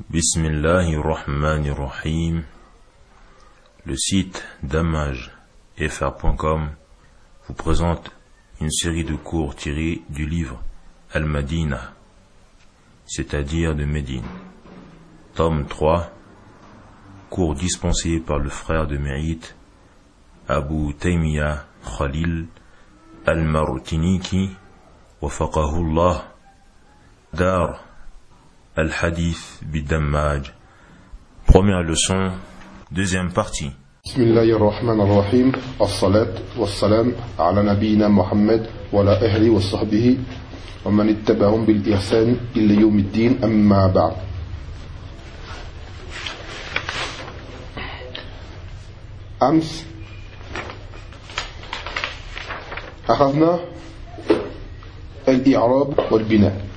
Bismillahirrahmanirrahim. Le site damagefr.com vous présente une série de cours tirés du livre Al-Madina, c'est-à-dire de Médine. Tome 3, cours dispensé par le frère de mérite Abu Taymiyyah Khalil Al-Marutiniki, wafaqahullah, Dar Al-Hadith Bidammaj. Première leçon, deuxième partie. بسم الله الرحمن الرحيم الصلاة والسلام على نبينا محمد وعلى أهله وصحبه ومن اتبعهم بالإحسان إلى يوم الدين أما بعد أمس أخذنا الإعراب والبناء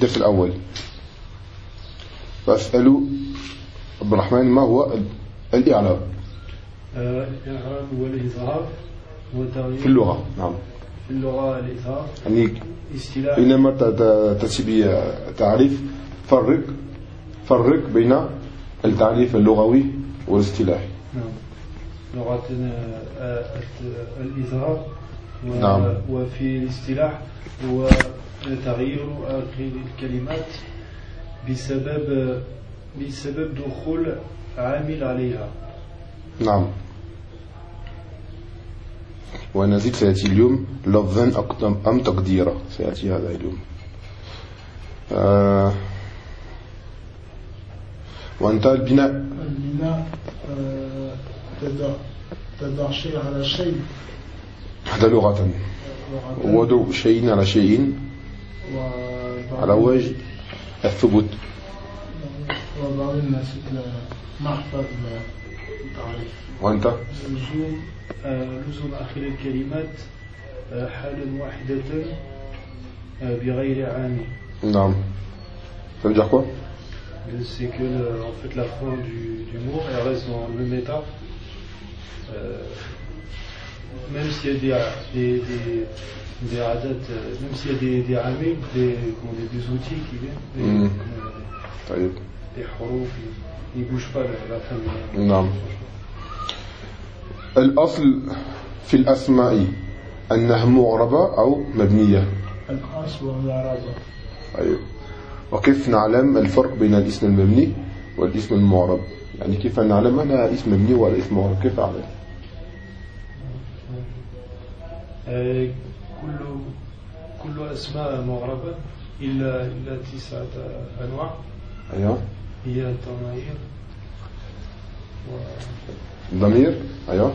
الدرس الأول. فأسألوا عبد الرحمن ما هو الإعراب. الإعراب هو الإظهار في اللغة نعم. في اللغة الإظهار. يعني حينما ت- ت- تأتي بتعريف فرق فرق بين التعريف اللغوي والاصطلاحي. نعم. لغة آه، الإظهار نعم. وفي الاصطلاح هو تغيير آخر الكلمات بسبب بسبب دخول عامل عليها. نعم. ونزيد سيأتي اليوم لفظا أقدم أم تقديرا. سيأتي هذا اليوم. آه. وأنتهى البناء. البناء آه، تضع تضع شيء على شيء. هذا لغة. لغة. وضع شيء على شيء. على وجه الثبوت وبعض الناس محفظ التعريف وانت لزوم آه، لزوم آخر الكلمات آه، حالا واحدة آه، بغير عامل نعم Ça veut dire quoi C'est que le- en fait la fin du, du mot elle reste dans le méta. Euh, même s'il y a des des des, des euh, même s'il y a des des des, dire, des outils qui viennent, des, Mm. euh, طيب des huruf, ils, ils bougent pas la, la fin. نعم الأصل في الأسماء أنها معربة أو مبنية الأصل أيوة. وكيف نعلم الفرق بين الاسم المبني والاسم المعرب يعني كيف نعلم أنا اسم مبني ولا اسم معرب كيف أعلم كل كل أسماء معربة إلا إلا تسعة أنواع. أيوة. هي الضمائر و ضمير أيوة.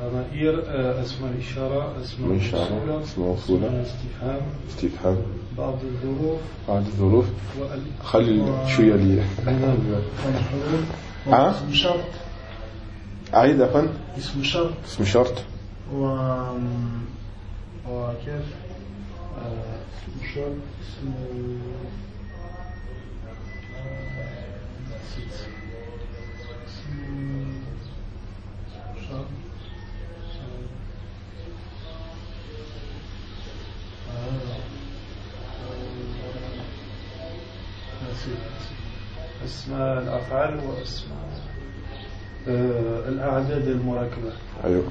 ضمائر آه، أسماء الإشارة إشارة الموصولة اسم موصولة الاستفهام استفهام. بعض الظروف. بعد الظروف. خلي شوية لي. ها؟ واسم شرط. أعيد أفن اسم شرط. اسم شرط. و وكيف آه، اسم شرط اسم آه، نسيت. اسم شرط نسيت. أسماء الأفعال وأسماء آه، الأعداد المركبة أيوة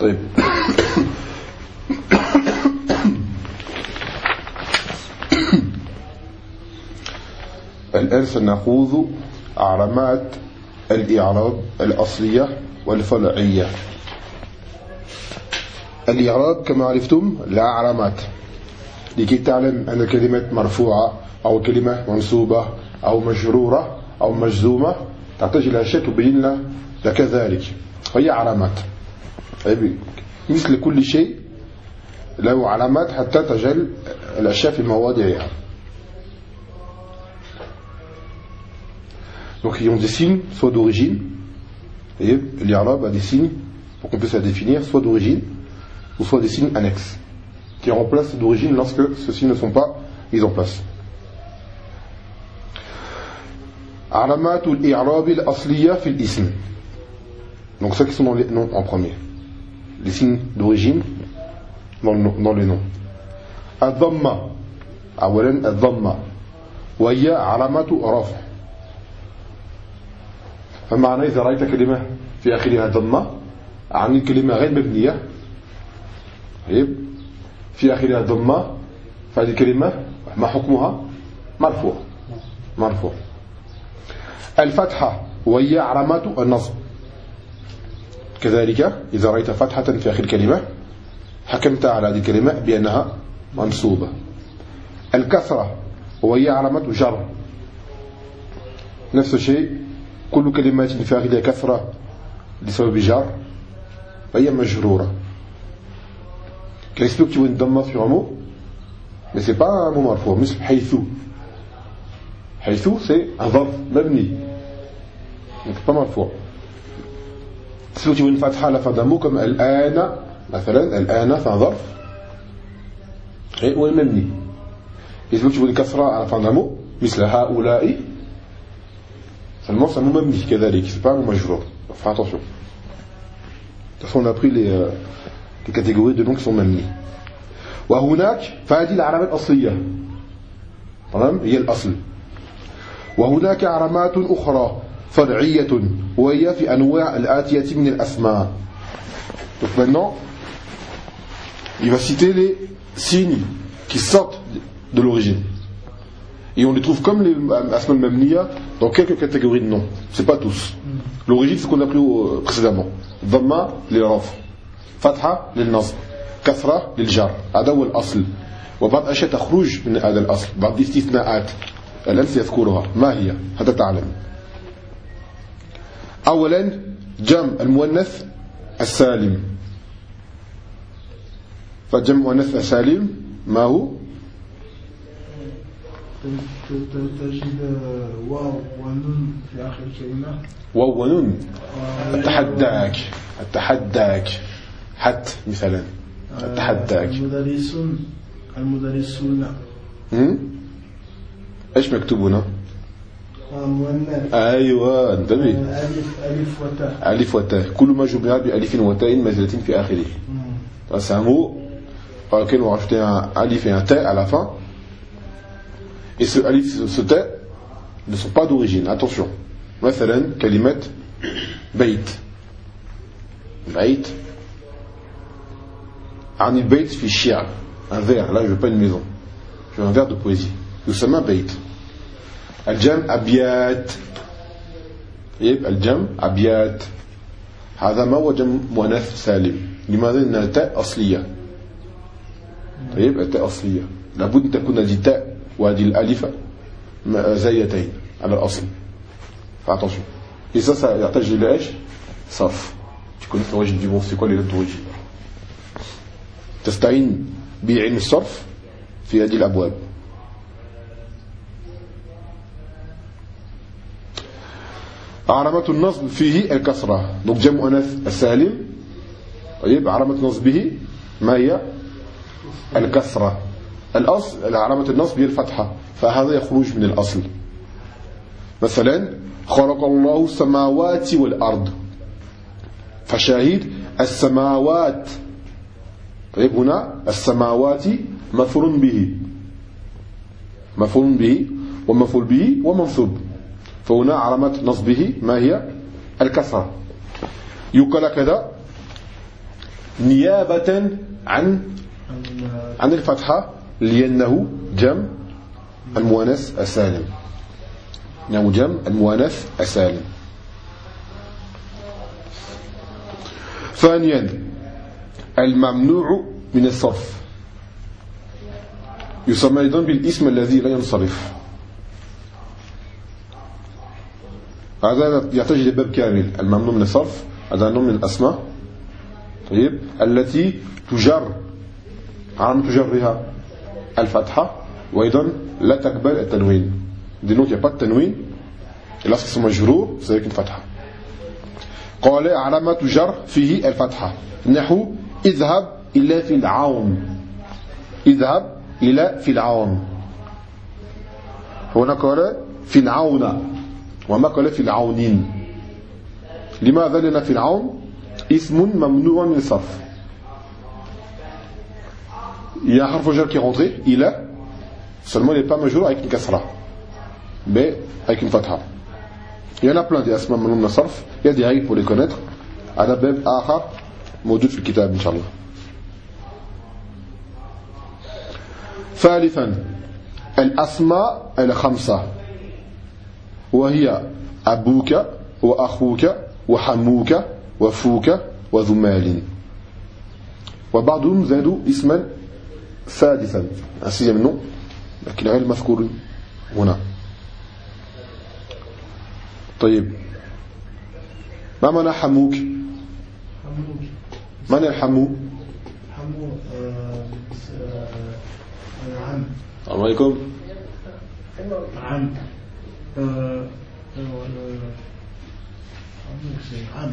طيب الآن سنخوض علامات الإعراب الأصلية والفرعية. الإعراب كما عرفتم لا علامات لكي تعلم أن كلمة مرفوعة أو كلمة منصوبة أو مجرورة أو مجزومة تحتاج إلى أشياء تبين لك ذلك هي علامات طيب، مثل كل شيء له علامات حتى تجعل الأشياء في مواضعها. Donc ils ont des signes soit d'origine, et l'Irab a des signes pour qu'on puisse la définir, soit d'origine, ou soit des signes annexes, qui remplacent d'origine lorsque ceux-ci ne sont pas mis en place. علامات الإعراب الأصلية في الاسم Donc ceux qui sont dans les noms en premier. Les signes d'origine dans, le nom- dans les noms. الضمة أولا الضمة وهي علامة رفع فمعنى إذا رأيت كلمة في آخرها ضمة عن كلمة غير مبنية. طيب؟ في آخرها ضمة فهذه كلمة ما حكمها؟ مرفوع. مرفوع. الفتحة وهي علامة النصب. كذلك إذا رأيت فتحة في آخر كلمة حكمت على هذه الكلمة بأنها منصوبة. الكسرة وهي علامة جر. نفس الشيء. كل كلمات في آخرها كسرة لسبب جر فهي مجرورة une damma sur un mot Mais c'est pas un mot marfou, مثل حيث حيث c'est un ظرف مبني donc pas marfou une fatha à la fin d'un mot comme الآن مثلا الآن un ظرف et ou مبني Et si tu vois une kasra à la fin d'un mot مثل هؤلاء seulement c'est un mot مبني كذلك c'est pas un mot majrour Fais attention de toute façon on a pris les, euh, les catégories de noms qui sont مبني وهناك فهذه العلامة الأصلية تمام هي الأصل وهناك علامات أخرى فرعية وهي في أنواع الآتية من الأسماء Donc maintenant, il va citer les signes qui sortent de l'origine. Et on les trouve comme les asmal mamniya dans quelques catégories de noms. C'est pas tous. L'origine, c'est ce qu'on a pris au- précédemment. Dhamma, les raf. Fatha, les nasb. كثرة للجر هذا هو الأصل وبعض أشياء تخرج من هذا الأصل بعض الاستثناءات الآن سيذكرها ما هي هذا تعلم أولا جمع المؤنث السالم فجمع المؤنث السالم ما هو تجد واو ونون. في آخر الكلمة واو ونون أتحداك. أتحداك. حت مثلا. أتحداك. المدرسون المدرسون؟ إيش مكتوب هنا؟ أيوه انتبه. ألف ألف وتاء. ألف وتاء كل ما جمع بألف وتاء مزلة في آخره. مم. C'est un mot par lequel on va rajouter un alif et un ta à la fin. Et ce alif et ce ta ne sont pas d'origine. Attention. مثلا كلمة بيت بيت عن البيت في الشعر un vers. Là je veux pas une maison. Je veux un vers de poésie. يسمى بيت الجمع أبيات يبقى الجمع أبيات هذا ما هو جمع مؤنث سالم لماذا لأن التاء أصلية طيب التاء أصلية لابد أن تكون هذه التاء وهذه الألف م- زايتين على الأصل. ça, ça يحتاج إلى إيش؟ صرف. Mot, c'est quoi les lettres d'origine تستعين بعلم الصرف في هذه الأبواب. علامة النصب فيه الكسرة. Donc جمع أنث السالم. طيب علامة نصبه ما هي؟ الكسرة. الأصل علامة النصب هي الفتحة فهذا يخرج من الأصل. مثلا خلق الله السماوات والأرض. فشاهد السماوات. طيب هنا السماوات مفعول به. مفعول به ومفعول به ومنصوب. فهنا علامة نصبه ما هي؟ الكسرة. يقال كذا نيابة عن عن الفتحة. لأنه جمع المؤنث السالم. إنه جمع المؤنث السالم. ثانيا الممنوع من الصرف. يسمى أيضا بالاسم الذي لا ينصرف. هذا يحتاج إلى باب كامل. الممنوع من الصرف هذا نوع من الأسماء. طيب التي تجر. علامة تجرها. الفتحة وأيضا لا تقبل التنوين. دي نوت يبقى التنوين الأصل اسمه مجرور c'est avec une فتحة قال علامة جر فيه الفتحة نحو اذهب إلى فرعون اذهب إلى فرعون هنا قال فرعون وما قال فرعونين لماذا؟ لأن فرعون اسم ممنوع من الصرف. Il y a un harf jar qui est rentré, il a, seulement il n'est pas majeur avec une kasra, mais avec une fatha. Il y en a plein des asma manoum nasarf, il y a des règles pour les connaître. على باب آخر موجود في الكتاب إن شاء الله ثالثا الأسماء الخمسة وهي أبوك وأخوك وحموك وفوك وذو مال وبعضهم زادوا اسما سادسا. un من nom لكن غير مذكور هنا. طيب. ما معنى حموك؟ حموك. من الحمو؟ حمو آه، آه، عم. السلام عليكم. عم. آه، عم.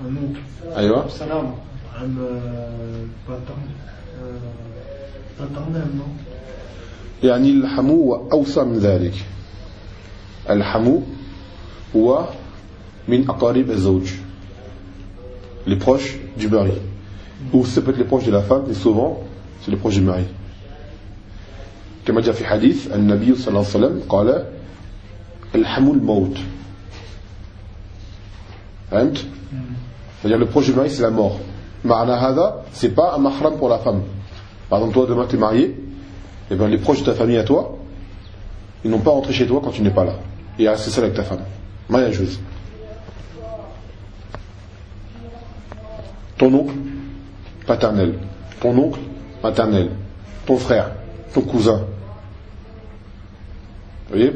حموك. أيوة. سلام. آه، آه، يعني الحمو هو أوسع من ذلك الحمو هو من أقارب الزوج les proches du mari ou c'est peut-être les proches de la femme mais souvent c'est les proches du mari كما جاء في حديث النبي صلى الله عليه وسلم قال الحمو الموت فهمت c'est-à-dire le proche du mari c'est la mort Ma'ana c'est pas un mahram pour la femme. Par exemple, toi, demain, tu es marié, et bien les proches de ta famille à toi, ils n'ont pas rentré chez toi quand tu n'es pas là. Et ah, c'est ça avec ta femme. Mariageuse. Ton oncle paternel. Ton oncle maternel. Ton frère. Ton cousin. Vous voyez?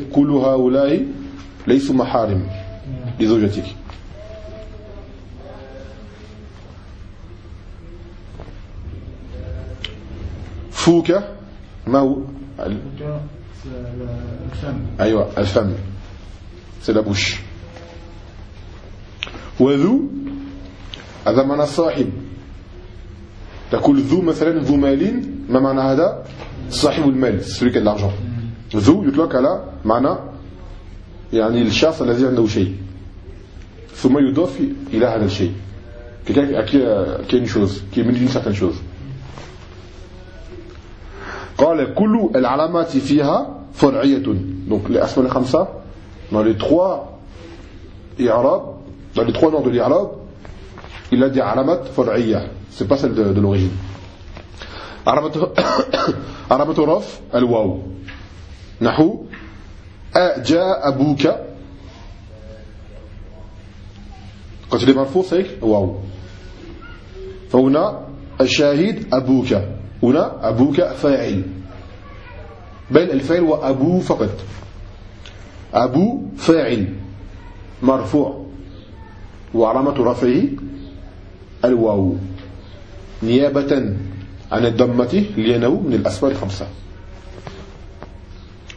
Les objectifs. فوك ما هو سي الفم أيوة الفم la bouche وذو هذا معنى صاحب تقول ذو مثلا ذو مال ما معنى هذا صاحب المال celui qui a l'argent ذو يطلق على معنى يعني الشخص الذي عنده شيء ثم يضاف إلى هذا الشيء quelqu'un qui a, qui a une chose qui est certaine chose قال كل العلامات فيها فرعية. دونك الأسماء الخمسة دون لي تخوا إعراب دون لي تخوا نور دو الإعراب il a علامات فرعية سي pas celle de, de l'origine. علامة رف الواو نحو أجا أبوك quand il est هيك واو فهنا الشاهد أبوك هنا أبوك فاعل. بل الفاعل وأبو فقط. أبو فاعل. مرفوع. وعلامة رفعه الواو. نيابة عن الضمة لأنه من الأسماء الخمسة.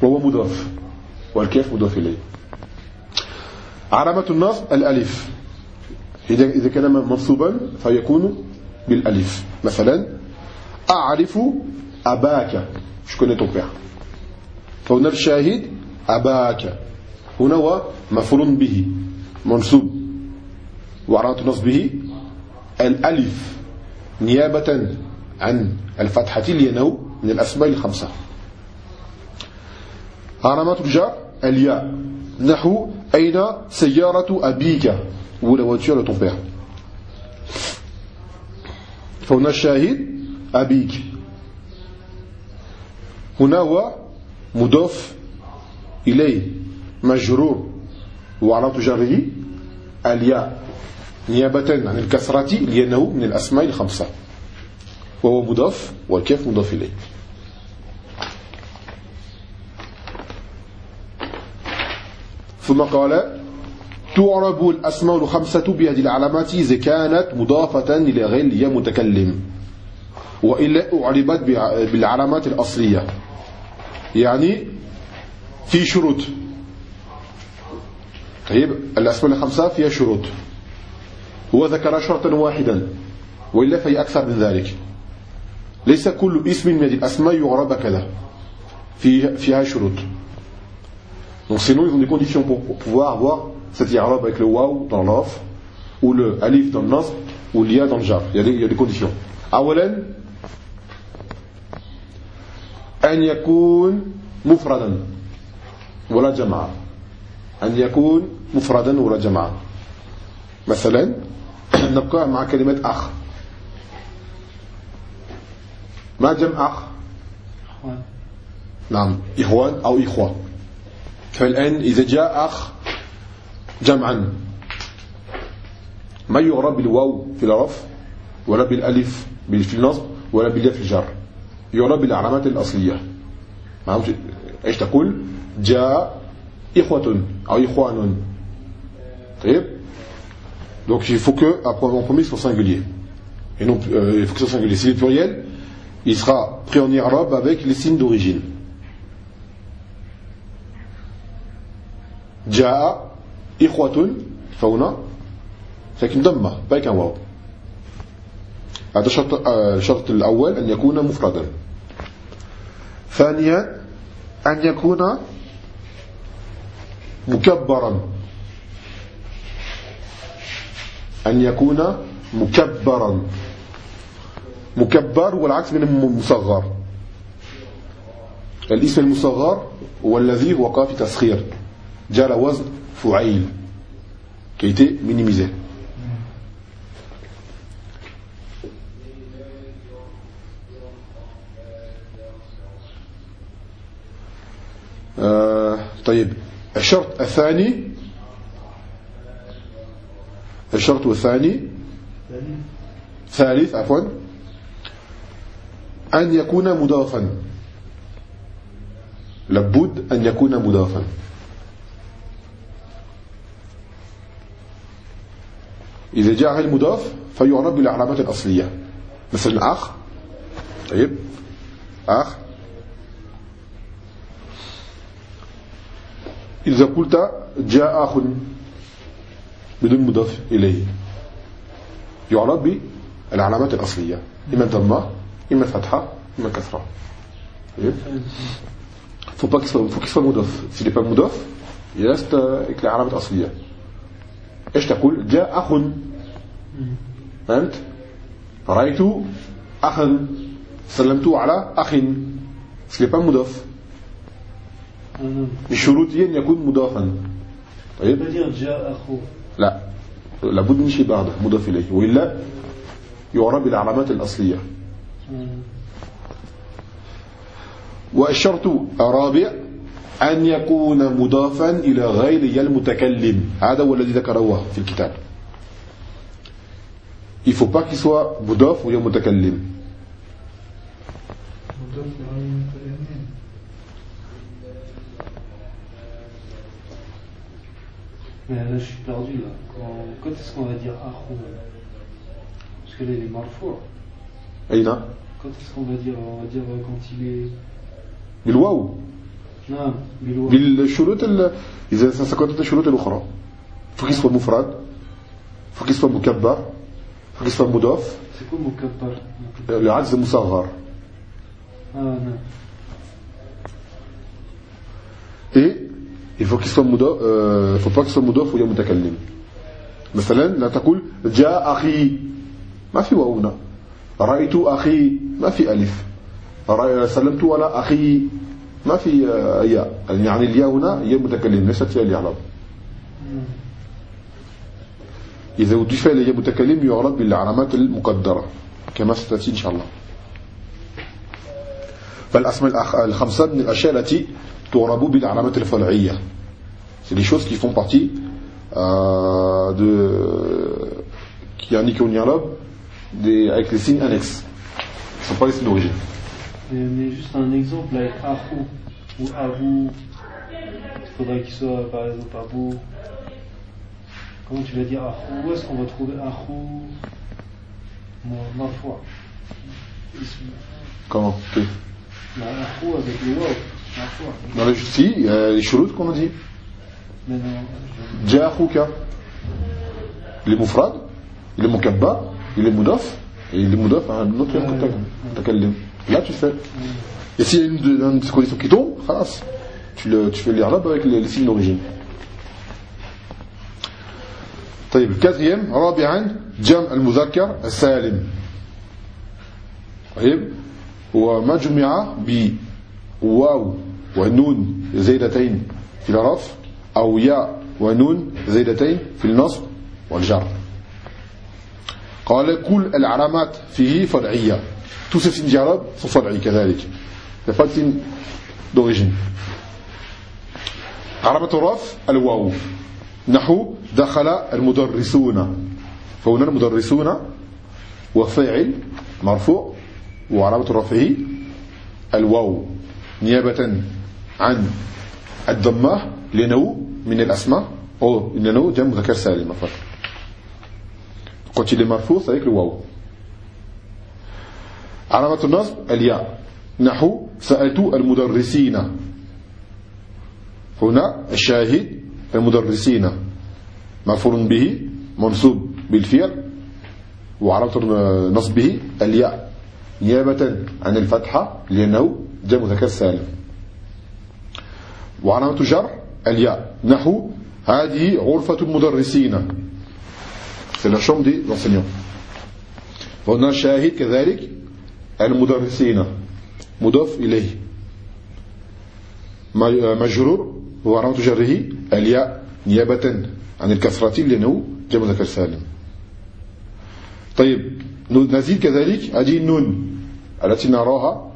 وهو مضاف. والكيف مضاف إليه. علامة النصب الألف. إذا كان منصوبا فيكون بالألف. مثلا أعرف أباك. je connais ton père فهنا الشاهد أباك. هنا هو مفعول به منصوب. وعلامة نصبه الألف نيابة عن الفتحة لأنه من الأسماء الخمسة. علامات الجار الياء. نحو أين سيارة أبيك؟ ولا voiture de ton père فهنا الشاهد أبيك هنا هو مضاف إليه مجرور وعلامة جره الياء نيابة عن الكسرة لأنه من الأسماء الخمسة وهو مضاف والكاف مضاف إليه ثم قال تعرب الأسماء الخمسة بهذه العلامات إذا كانت مضافة إلى غير متكلم وإلا أعربت بالعلامات الأصلية. يعني في شروط. طيب الأسماء الخمسة فيها شروط. هو ذكر شرطا واحدا وإلا فهي أكثر من ذلك. ليس كل اسم من هذه الأسماء يعرب كذا. في فيها شروط. Donc sinon ils ont des conditions pour, pouvoir avoir cet i'rab avec le waw dans l'off, ou le alif dans le nasb, ou l'ia dans le jar. Il y a des, il y a des conditions. أولا أن يكون مفردا ولا جماعة أن يكون مفردا ولا جماعة مثلا نبقى مع كلمة أخ. ما جمع أخ؟ إخوان. نعم إخوان أو إخوة. فالآن إذا جاء أخ جمعا. ما يعرب بالواو في الرف ولا بالألف في النصب ولا بالياء في الجر. يعرب بالعلامات الأصلية معهم إيش تقول جاء إخوة أو إخوان طيب donc il faut que en premier soit singulier et non euh, il faut que ce soit singulier si c'est pluriel il sera pris en arabe avec les signes d'origine جاء إخوة فهنا ساكن ضمة un واو هذا آه، الشرط الأول أن يكون مفردا ثانيا أن يكون مكبرا. أن يكون مكبرا. مكبر والعكس من المصغر الاسم المصغر هو الذي وقع في تسخير. جاء وزن فعيل. qui a été آه طيب الشرط الثاني الشرط الثاني ثالث عفوا أن يكون مضافا. لابد أن يكون مضافا. إذا جاء غير مضاف فيعرب بالعلامات الأصلية. مثل أخ طيب أخ إذا قلت جاء أخ بدون مضاف إليه. يعرب بالعلامات الأصلية. إما ضمة إما فتحة إما كسرة. طيب faut pas qu'il soit, faut qu'il مضاف. S'il n'est pas مضاف il reste avec les علامات الأصلية. إيش تقول؟ جاء أخ. فهمت رأيت أخا. سلمت على s'il n'est pas مضاف. بشروطه أن يكون مضافا. طيب؟ جاء أخو لا. لابد من شيء بعده مضاف إليه. وإلا يعرب بالعلامات الأصلية. والشرط الرابع أن يكون مضافا إلى غير المتكلم. هذا هو الذي ذكره في الكتاب. Il faut pas qu'il soit مضاف وهي متكلم. مضاف Mais là, je suis perdu là. Quand, quand est-ce qu'on va dire Akhou Parce que là, il est marfour. أين Quand est-ce qu'on va dire On va dire euh, quand il est. بالواو Non, Biloua. بالشروط ال... إذا سكتت الشروط faut qu'il soit مفرد qu'il soit مكبر qu'il soit مضاف C'est quoi Moukabbar العجز مصغر Ah non. et il faut qu'il soit مضاف euh, faut pas qu'il soit مضاف وهي متكلم مثلا لا تقول جاء أخي ما في واو هنا رأيت أخي ما في ألف سلمت على أخي ما في ياء يعني الياء هنا هي متكلم ليست فيها الإعراب إذا أضيف إليه متكلم يعرب بالعلامات المقدرة كما ستأتي إن شاء الله فالأسماء الخمسة من الأشياء التي C'est des choses qui font partie euh, de qui indiquent au nialob des avec les signes annexes. Ce ne sont pas les signes d'origine. Mais, mais juste un exemple avec Akhou ou Abou. Il faudrait qu'il soit par exemple Abou. Comment tu vas dire Akhou Où est-ce qu'on va trouver Akhou Marfoua. Comment? Ok. Bah, Akhou avec le. Marfoua. Dans les si, il y a les shurut qu'on a dit. Mais non, je- جاء أخوك il est مفرد il est مكبر il est مضاف et il est مضاف à un autre متكلم là tu fais et s'il y a une de, une de ces conditions qui tombe خلاص tu, le, tu fais l'irlab avec les, les signes d'origine طيب الكاتيم رابعا جمع المذكر السالم طيب وما جمع بواو ونون زيدتين في الرف أو ياء ونون زيدتين في النصب والجر. قال كل العلامات فيه فرعية. Tous ces signes d'arabe sont فرعي كذلك. Signe d'origine. علامة الرف الواو. نحو دخل المدرسون. فهنا المدرسون وفاعل مرفوع وعلامة رفعه الواو. نيابة عن الضمة لأنه من الأسماء. أو لأنه جمع مذكر سالم. فقط marfou c'est avec le waw علامة النصب الياء. نحو سألت المدرسين. هنا الشاهد المدرسين. مفعول به منصوب بالفعل. وعلامة نصبه الياء. نيابة عن الفتحة لأنه جمع ذكر سالم. وعلامة جر الياء نحو هذه غرفة المدرسين. C'est la chambre des enseignants. هنا شاهد كذلك المدرسين مضاف إليه مجرور وعلامة جره الياء نيابة عن الكسرة لأنه جمع ذكر سالم طيب نزيد كذلك هذه النون التي نراها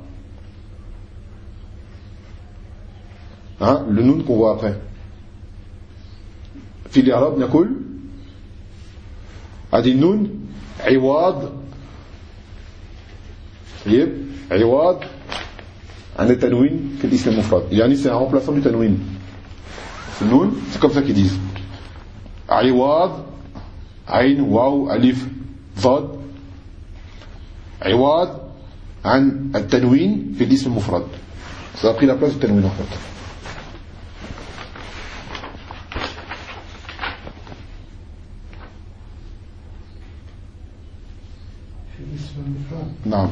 ها le nun qu'on voit après. في الإعراب نقول هذه النون عوض طيب عوض عن التنوين في الاسم المفرد يعني c'est un remplaçant du ce nun c'est comme ça qu'ils disent. عوض عين واو ألف ضاد عوض عن التنوين في الاسم المفرد ça a pris la place du tanwin en fait. نعم.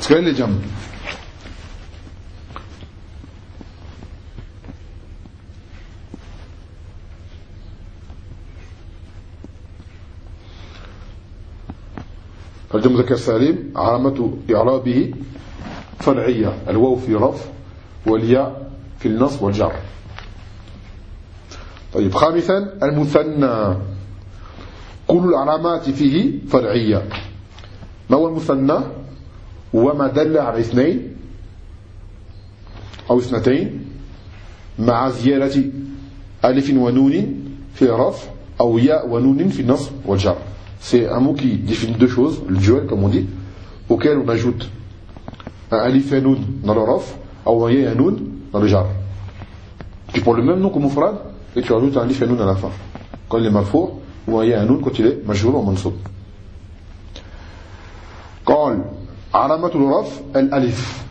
سكرين لجنب الجمع ذكر سالم علامة إعرابه فرعية الواو في رفع والياء في النصب والجر. طيب خامسا المثنى. كل العلامات فيه فرعية. ما هو المثنى؟ وما دل على اثنين أو اثنتين مع زيارة ألف ونون في الرفع أو ياء ونون في النصب والجر. سي امو كي ديفين دو شوز الجوال كما دي اوكيل اون الف ونون دون الرفع أو ياء ونون في الجر tu prends le même nom que مفرد et tu ajoutes un الف ونون à la fin. Quand il est مرفوع وياء ونون quand il est مجرور ومنصوب قال علامة الرف الألف.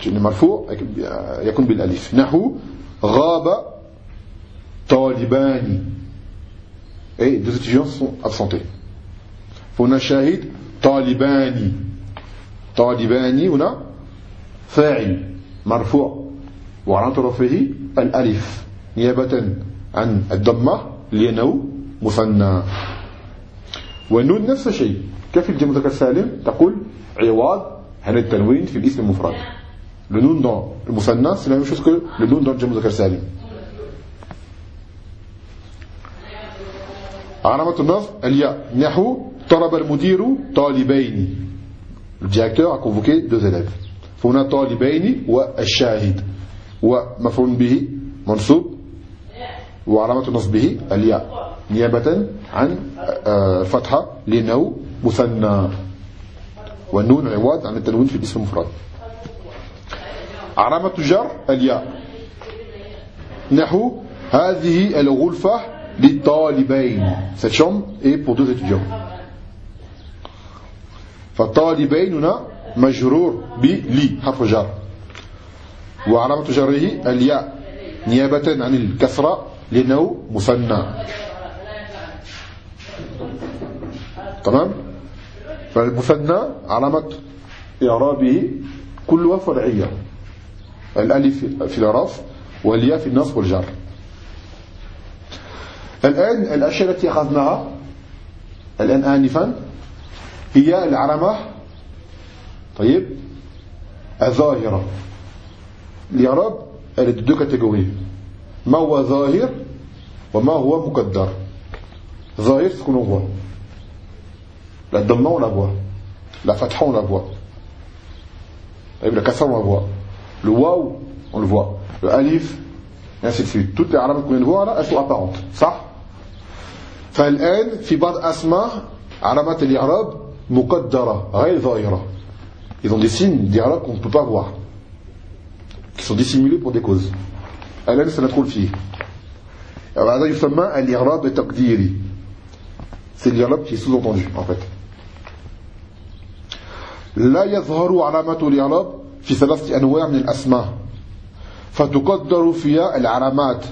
est مرفوع يكون بالألف. نحو غاب طالبان. et deux étudiants sont absentés. هنا شاهد طالباني طالباني هنا فاعل مرفوع. وعلامة رفعه الألف. نيابة عن الضمة لأنه مثنى. والنون نفس الشيء. كيف الجمع المذكر السالم تقول عوض عن التنوين في الاسم المفرد le nun dans le musanna c'est la même chose que le علامة النصب الياء. نحو طلب المدير طالبين. Le directeur a convoqué deux فهنا طالبين والشاهد. ومفعول به منصوب. وعلامة نصبه الياء. نيابة عن فتحة لأنه مثنى والنون عواد عن التنوين في الاسم المفرد. علامة جر الياء. نحو هذه الغرفة للطالبين. Cette chambre est pour deux étudiants. فالطالبين هنا مجرور بلي حرف جر. وعلامة جره الياء. نيابة عن الكسرة لأنه مثنى. تمام؟ فالمثنى علامة إعرابه كلها فرعية الألف في الرف والياء في النصب والجر. الآن الأشياء التي أخذناها الآن آنفا هي العلامة طيب. الظاهرة. الإعراب deux catégories ما هو ظاهر وما هو مقدر. ظاهر l'on voit la dhamma on la voit la fatha on la voit la kasra on la voit le waw on le voit le alif et ainsi de suite toutes les alamat qu'on vient de voir là elles sont apparentes صح فالآن في بعض أسماء علامات الإعراب مقدرة غير ظاهرة ils ont des signes d'Iraq qu'on ne peut pas voir qui sont dissimulés pour des causes الآن سندخل فيه هذا يسمى الإعراب التقديري c'est l'Irab qui est sous-entendu en fait لا يظهر علامة الإعراب في ثلاثة أنواع من الأسماء فتقدر فيها العلامات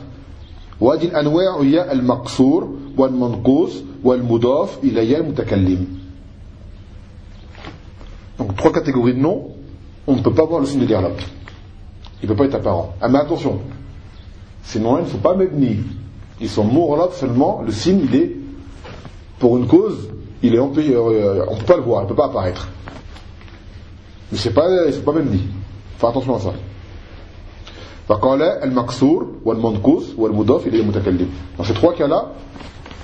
وهذه الأنواع هي المقصور والمنقوص والمضاف إليه المتكلم Donc trois catégories de noms, on ne peut pas voir le signe de l'irlab. Il ne peut pas être apparent. Ah, mais attention, ces noms-là ne sont pas mebni. Ils sont mourlab seulement, le signe il est, pour une cause, il est empêché, euh, on ne peut pas le voir, il ne peut pas apparaître. Mais c'est pas, c'est pas mebni. Fais attention à ça. فقال المكسور والمنقوص والمضاف إليه المتكلم. Dans ces trois cas-là,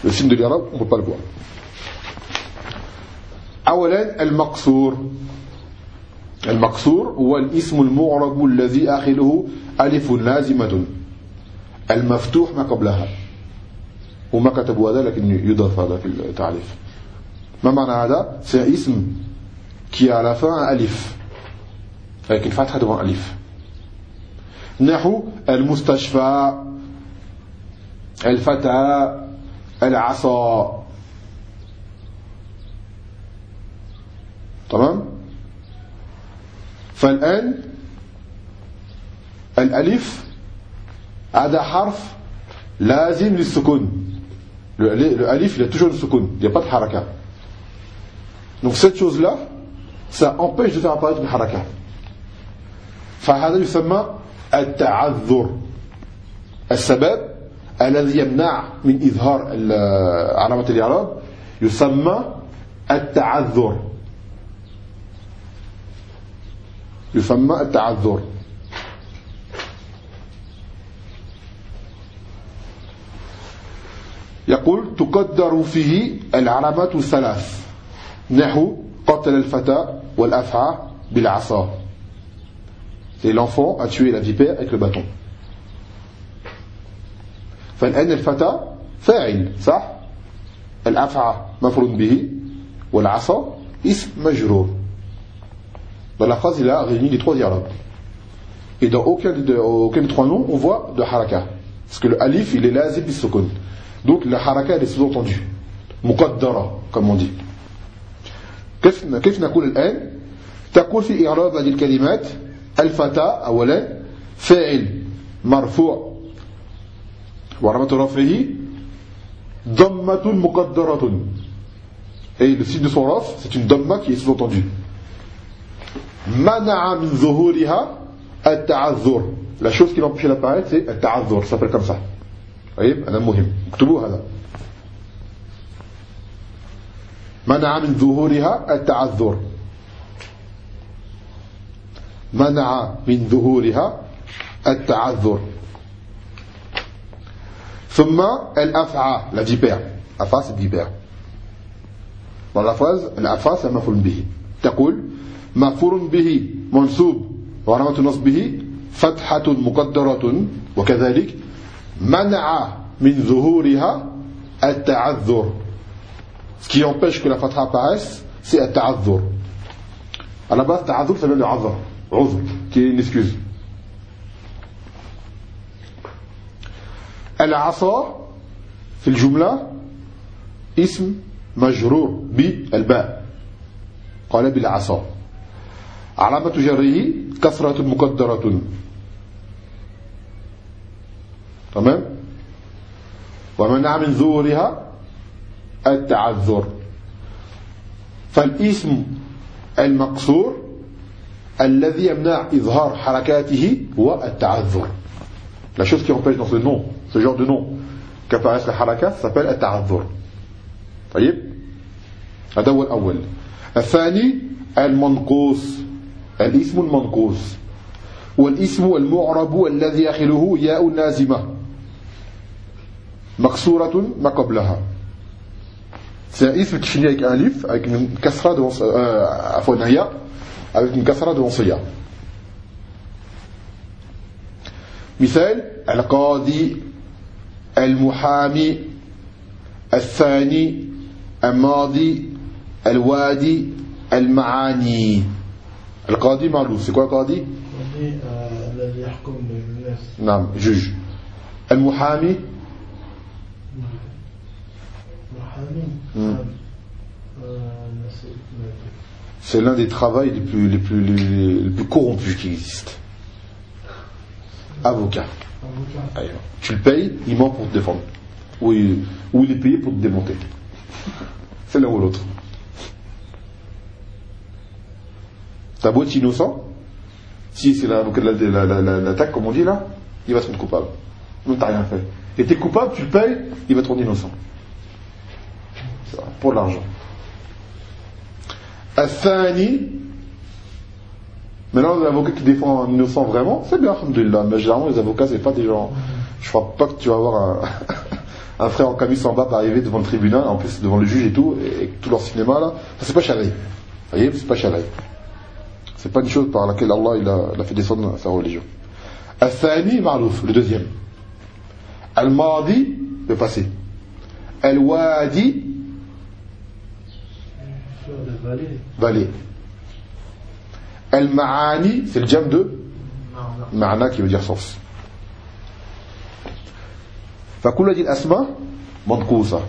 le signe de l'irab, on ne peut pas le voir. أولا المقصور المقصور هو الاسم المعرب الذي آخره ألف لازمة المفتوح ما قبلها وما كتبوا هذا لكن يضاف هذا في التعريف ما معنى هذا سي اسم كي على فان ألف لكن فتحة devant ألف نحو المستشفى الفتى العصا تمام فالآن الألف هذا حرف لازم للسكون الألف il a toujours le sukun. Il n'y a pas de haraka. Donc cette chose là ça empêche de faire apparaître une haraka. فهذا يسمى التعذر. السبب الذي يمنع من إظهار علامة الإعراب يسمى التعذر. يسمى التعذر. يقول تقدر فيه العلامات الثلاث. نحو قتل الفتى والأفعى بالعصا C'est l'enfant a tué la vipère avec le bâton. فالآن الفتى فاعل صح الأفعى مفعول به والعصا اسم مجرور Dans la phrase, il a réuni les trois dialogues. Et dans aucun, de, aucun des trois noms, on voit de haraka. Parce que le alif, il est lazim bis sukun. Donc la haraka, elle est sous-entendue. Muqaddara, comme on dit. كيف نقول الآن؟ تقول في إعراب هذه الكلمات الفتى أولا فاعل مرفوع ورمة رفعه ضمة مقدرة. raf, c'est une dhamma qui est sous-entendue. منع من ظهورها التعذر. Chose qui l'empêche d'apparaître c'est التعذر. S'appelle comme ça. طيب هذا مهم. اكتبوا هذا. منع من ظهورها التعذر. منع من ظهورها التعذر. ثم الأفعى la vipère. أفعى c'est vipère. Dans la الأفعى c'est مفعول به تقول مغفور به منسوب وعلامة نصبه فتحة مقدرة. وكذلك منع من ظهورها التعذر. Ce qui empêche que la fatha apparaisse c'est التعذر à la base تعذر ça vient de عذر qui est une excuse. العصا في الجملة اسم مجرور بالباء قال بالعصا علامة جره كسرة مقدرة تمام ومنع من ظهورها التعذر. فالاسم المقصور الذي يمنع إظهار حركاته هو التعذر. La chose qui empêche dans ce nom ce genre de nom qu'apparaissent les s'appelle التعذر. طيب هذا هو الأول. الثاني المنقوص. الاسم المنقوص. والاسم المعرب الذي يخله ياء نازمة مكسورة ما قبلها. C'est un ism qui finit avec un lif, avec une kasra devant, euh, un ya, avec une kasra devant ce ya. مثال القاضي المحامي الثاني الماضي الوادي المعاني القاضي معروف c'est quoi القاضي الذي يحكم للناس نعم juge المحامي C'est l'un des travaux les plus, les plus, les, les plus corrompus qui existent. Avocat. Avocat. Tu le payes, il ment pour te défendre. Ou il, ou il est payé pour te démonter. C'est l'un ou l'autre. T'as beau être innocent, si c'est l'avocat de l'attaque, comme on dit là, il va se rendre coupable. Non, t'as rien fait. Et t'es coupable, tu le payes, il va te rendre innocent pour l'argent. Athani, maintenant l'avocat qui défend un innocent vraiment, c'est bien, mais généralement les avocats, c'est pas des gens. Je crois pas que tu vas avoir un, frère en camis en bas arriver devant le tribunal, en plus devant le juge et tout, et, tout leur cinéma là, ça c'est pas chalet. Vous voyez, c'est pas chalet. C'est pas une chose par laquelle Allah il a, il a fait descendre sa religion. Athani, Marouf, le deuxième. Al-Madi, le passé. Al-Wadi, vallée. Al-Ma'ani, c'est le jam de Ma'ana qui veut dire sens. فكل هذه الأسماء منقوصة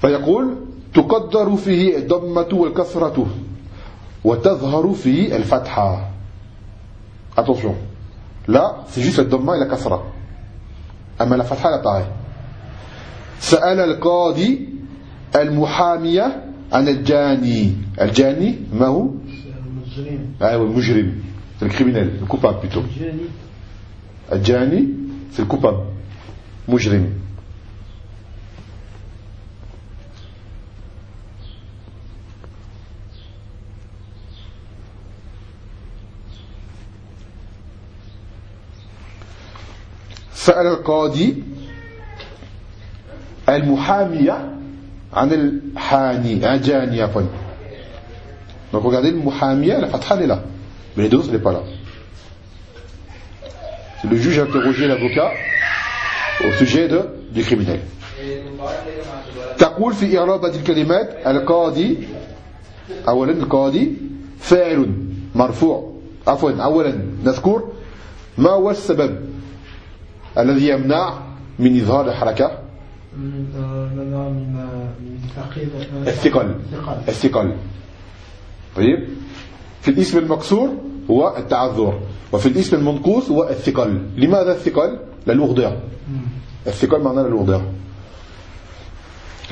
فيقول تقدر فيه الضمة والكسرة وتظهر فيه الفتحة attention là c'est juste la dhamma et la kasra أما la fatha elle apparaît سأل القاضي المحامية عن الجاني. الجاني ما هو؟ المجرم. أيوه المجرم le coupable plutôt الجاني. le coupable مجرم. سأل القاضي المحامية عن الحاني عجاني عفوا donc regardez le muhamia la fatha elle est là mais les deux elle n'est pas là c'est le juge a interrogé l'avocat au sujet de, du criminel تقول في إعراب هذه الكلمات القاضي أولا القاضي فاعل مرفوع عفوا أولا نذكر ما هو السبب الذي يمنع من إظهار الحركة الثقل. الثقل. طيب؟ في الاسم المكسور هو التعذر وفي الاسم المنقوص هو الثقل. لماذا الثقل؟ للوغدار الثقل معناه للوغدار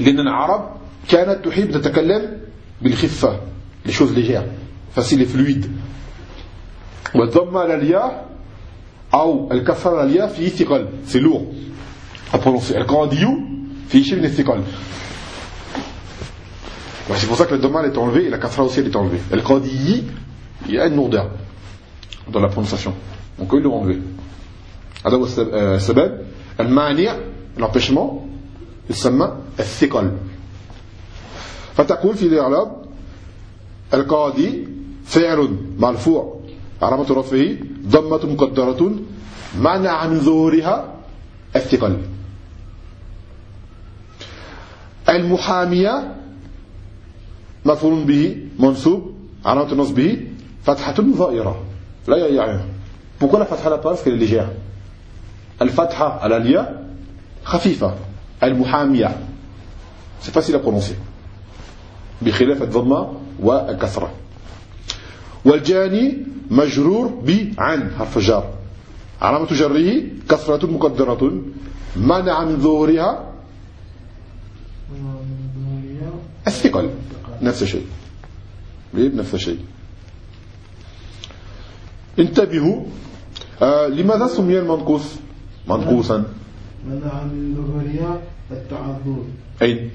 لأن العرب كانت تحب تتكلم بالخفة légères facile et fluide. والضم على الياء أو الكسر على الياء فيه ثقل c'est lourd à prononcer القاضي في شيء من الثقل. C'est pour ça que le dommage est enlevé et la kasra aussi est enlevée. El qadiyi, il y a une lourdeur dans la prononciation. Donc ils l'ont enlevé. هذا هو السبب المانع l'empêchement يسمى الثقل فتقول في الإعراب القاضي فعل مرفوع علامة رفعه ضمة مقدرة منع من ظهورها الثقل المحامية مفعول به منصوب علامة نصبه فتحة ظاهرة لا يعني qu'elle est légère. Al-fatha à la lia, khafifa. Al-muhamiya. C'est facile à prononcer. بخلاف الضمة والكسرة. والجاني مجرور بعن حرف جار. علامة جره كسرة مقدرة منع من ظهورها الثقل نفس الشيء. نفس الشيء. انتبهوا. آه لماذا سمي المنقوص؟ منقوصا. منع من ظهورها التعذر. أين؟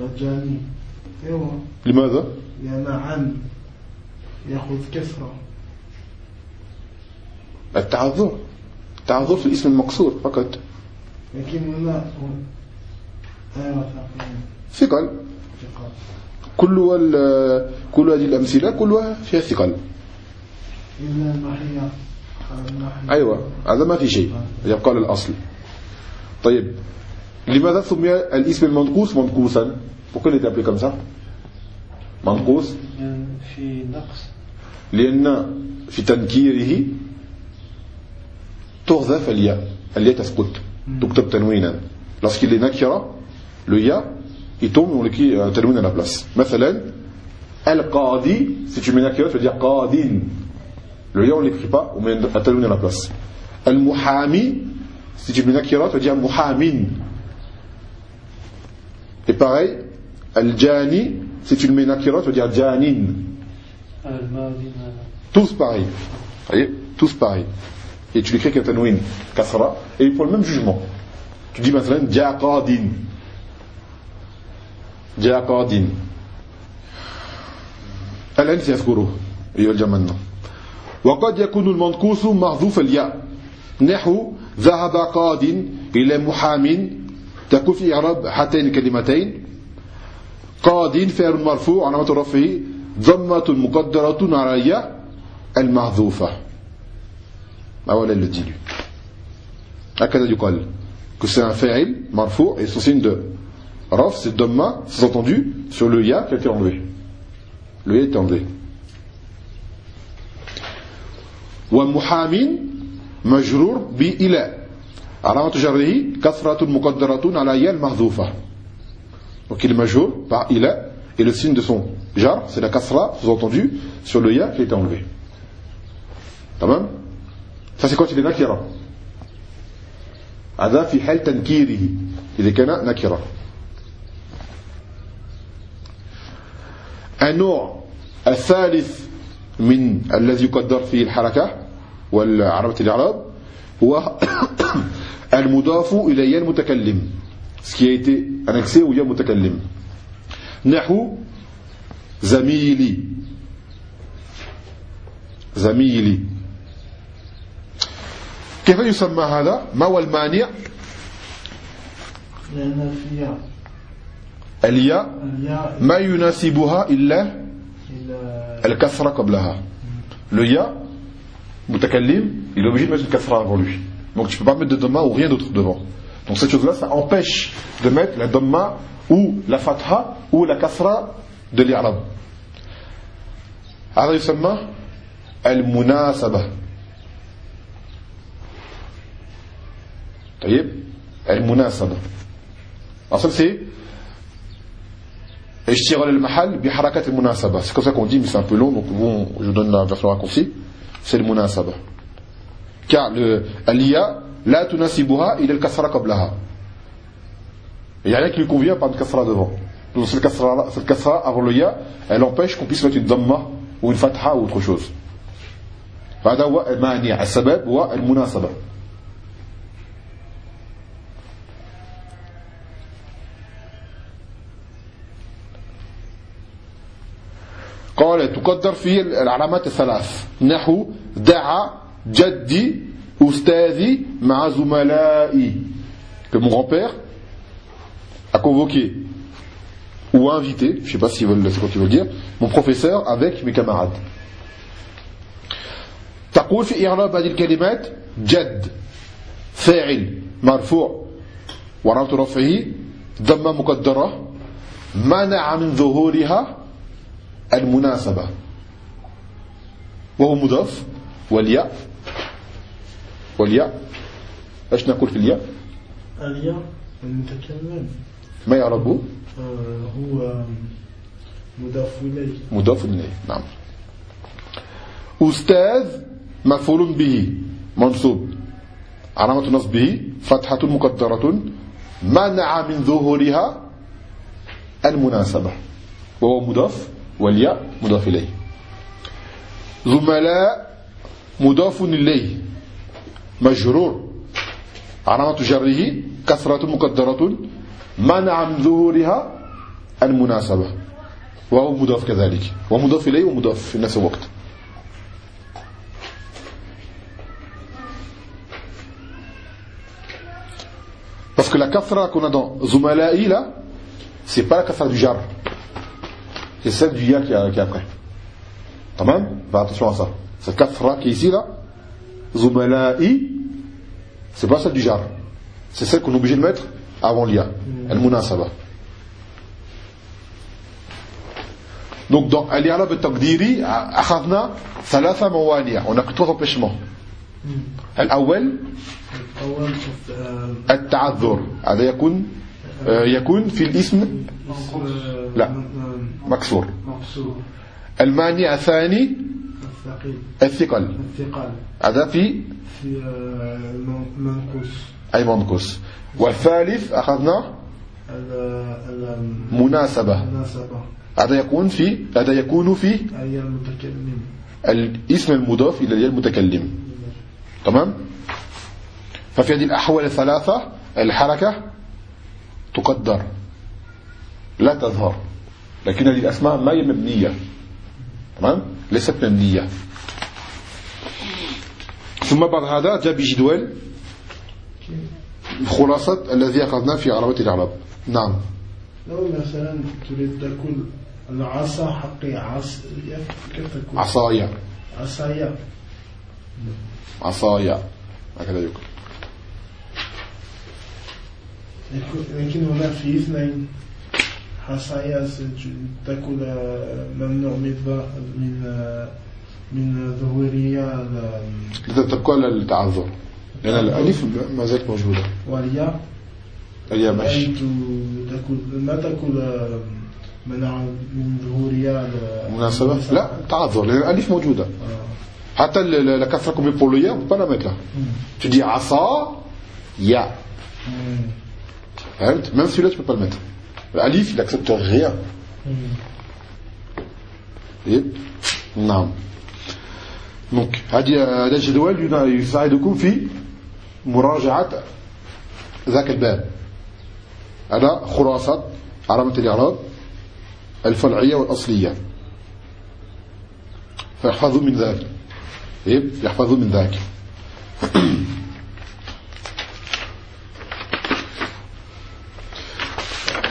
والجاني أيوه. لماذا؟ لأن عن يأخذ كسرة. التعذر. التعذر في الاسم المقصور فقط. لكن هنا أيوه ثقيل ثقل. ثقة كل هذه الأمثلة كلها فيها ثقل. أيوة هذا ما في شيء يبقى للأصل. طيب لماذا سمي الاسم المنقوص منقوصا؟ Pourquoi il comme ça منقوص؟ في نقص لأن في تنكيره تغذف الياء الياء تسقط تكتب تنوينا. Nakira le ya il tombe, on l'écrit euh, un tanoun à la place. Mathalan, Al-Qadi, si tu mets un tu vas dire Qadin. Le ya, on ne l'écrit pas, on met un tanoun à la place. Al-Muhami, si tu mets un tu vas dire Muhamin. Et pareil, Al-Jani, si tu le mets un tu vas dire Janin. Tous pareils. Vous voyez? Tous pareils. Et tu l'écris avec un tanouin, kasra, et pour le même jugement. Tu dis maintenant, Jaqadin. جاء الآن سيذكره أيها الجمال وقد يكون المنقوص محذوف الياء. نحو ذهب قاد إلى محام. تكون في إعراب هاتين الكلمتين قاد فعل مرفوع علامة رفعه ضمة مقدرة على الياء المحذوفة أولا هكذا يقال que c'est un fa'il marfou et son signe de raf c'est dhamma sous-entendu sur le ya qui a été enlevé le ya est enlevé ومحام مجرور بإلى علامة جره كثرة مقدرة على يا المحذوفة donc il est majeur par ila et le signe de son jar c'est la kasra sous-entendu sur le ya qui a été enlevé تمام ça c'est quand il est nakira هذا في حال تنكيره إذا كان نكرة النوع الثالث من الذي يقدر فيه الحركة والعربة الإعراب هو المضاف إلى يا المتكلم. Ce qui a été annexé au نحو زميلي. زميلي. كيف يسمى هذا؟ ما هو المانع؟ لأن فيها الياء الياء ما يناسبها إلا إلى الكسرة قبلها le ya متكلم il est obligé de mettre une kasra avant lui donc tu peux pas mettre de dhamma ou rien d'autre devant donc cette chose là ça empêche de mettre la dhamma ou la fatha ou la kasra de l'irab هذا يسمى المناسبة طيب المناسبة أصل c'est اشتغال المحل بحركة المناسبة c'est comme ça qu'on dit mais c'est un peu long donc bon, je donne la version raccourcie c'est le munasaba car le الياء لا تناسبها إلى الكسرة قبلها il n'y a rien qui lui convient par une kasra devant donc cette kasra, cette kasra avant le ya elle empêche qu'on puisse mettre une dhamma ou une fatha ou autre chose هذا هو المانع السبب هو المناسبة قال تقدر في العلامات الثلاث. نحو دعا جدي أستاذي مع زملائي. Que mon grand-père a convoqué ou invité, je ne sais pas si c'est quoi tu veux dire, mon professeur avec mes camarades. تقول في إعراب هذه الكلمات جد فاعل مرفوع. ورمت رفعه ضمة مقدرة منع من ظهورها المناسبة. وهو مضاف والياء. والياء. إيش نقول في الياء؟ الياء المتكلم. ما يعربه آه، هو مضاف إليه. مضاف إليه نعم. أستاذ مفعول به منصوب. علامة نصبه فتحة مقدرة. منع من ظهورها المناسبة. وهو مضاف والياء مضاف إليه. زملاء مضاف إليه. مجرور. علامة جره كسرة مقدرة. منع من ظهورها؟ المناسبة. وهو مضاف كذلك. ومضاف إليه ومضاف في نفس الوقت. Parce que la kafra qu'on a dans Zumala'i là, c'est pas la kafra du jar. C'est celle du ya qui, est après. Tamam Fais attention à ça. Cette kafra qui est ici là, Zumala'i, c'est pas celle du jar. C'est celle qu'on est obligé de mettre avant l'ia. Al-munasaba. Donc dans Al-I'rab al-Taqdiri, أخذنا ثلاثة موانع. On a que trois empêchements. الأول أول التعذر هذا يكون يكون في الاسم لا مكسور. مقصور المانع الثاني الثقل. هذا في آه، منقوص. أي منقص والثالث أخذنا مناسبة. المناسبة هذا يكون في هذا يكون في الاسم المضاف إلى المتكلم. تمام؟ ففي هذه الأحوال الثلاثة الحركة تقدر. لا تظهر. لكن هذه الأسماء ما هي مبنية. تمام؟ ليست مبنية. ثم بعد هذا جاء بجدول خلاصة الذي أخذناه في عربة العرب نعم. لو مثلا تريد تقول العصا حقي عص كيف تقول؟ عصايا. عصايا. عصايا. هكذا يقول. لكن- لكن هنا في اثنين حصايا آه، ممنوع من من من ظهورية تبقى للتعذر لأن الألف ما زالت موجودة. والياء هي ماشي تقول ما آه، منع من ظهورية مناسبة؟ لا تعذر لأن الألف موجودة. آه. حتى la kasra qu'on met pour le ya, on peut pas la mettre là. Tu dis asa, ya. Même celui-là, tu peux pas le mettre. L'alif, il accepte rien. إيه؟ نعم. Donc, هذا الجدول يساعدكم في مراجعة ذاك الباب. هذا خلاصة علامة الإعراب الفرعية والأصلية. فاحفظوا من ذلك. يحفظوا من ذاك.